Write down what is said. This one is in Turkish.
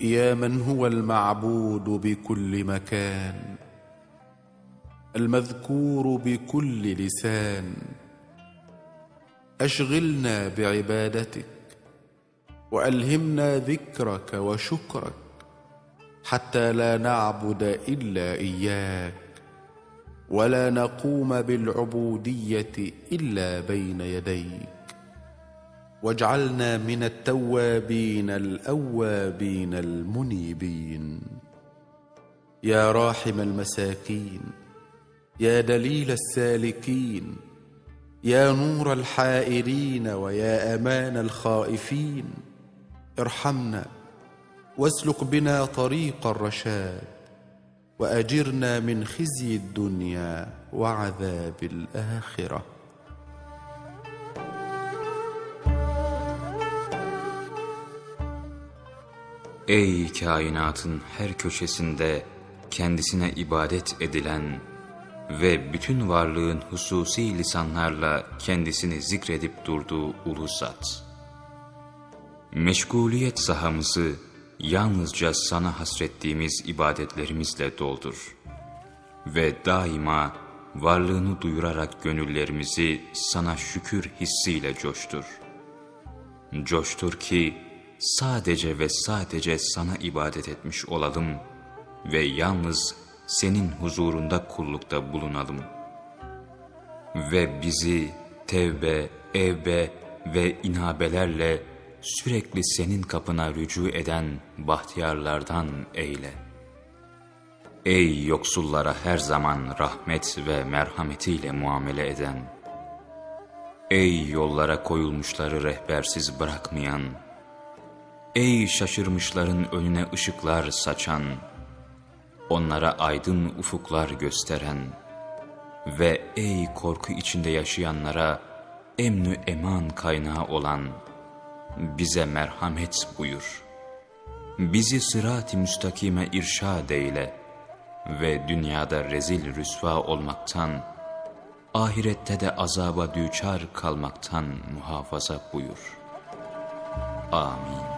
يا من هو المعبود بكل مكان المذكور بكل لسان. أشغلنا بعبادتك وألهمنا ذكرك وشكرك حتى لا نعبد إلا إياك ولا نقوم بالعبودية إلا بين يديك. واجعلنا من التوابين الأوابين المنيبين. يا راحم المساكين يا دليل السالكين يا نور الحائرين ويا أمان الخائفين. ارحمنا واسلك بنا طريق الرشاد وأجرنا من خزي الدنيا وعذاب الآخرة. Ey kainatın her köşesinde kendisine ibadet edilen ve bütün varlığın hususi lisanlarla kendisini zikredip durduğu ulu zat. Meşguliyet sahamızı yalnızca sana hasrettiğimiz ibadetlerimizle doldur. Ve daima varlığını duyurarak gönüllerimizi sana şükür hissiyle coştur. Coştur ki sadece ve sadece sana ibadet etmiş olalım ve yalnız senin huzurunda kullukta bulunalım. Ve bizi tevbe, evbe ve inabelerle sürekli senin kapına rücu eden bahtiyarlardan eyle. Ey yoksullara her zaman rahmet ve merhametiyle muamele eden, ey yollara koyulmuşları rehbersiz bırakmayan, ey şaşırmışların önüne ışıklar saçan, onlara aydın ufuklar gösteren ve ey korku içinde yaşayanlara emnü eman kaynağı olan, bize merhamet buyur. Bizi sırat-ı müstakime irşad eyle ve dünyada rezil rüsva olmaktan, ahirette de azaba düçar kalmaktan muhafaza buyur. Amin.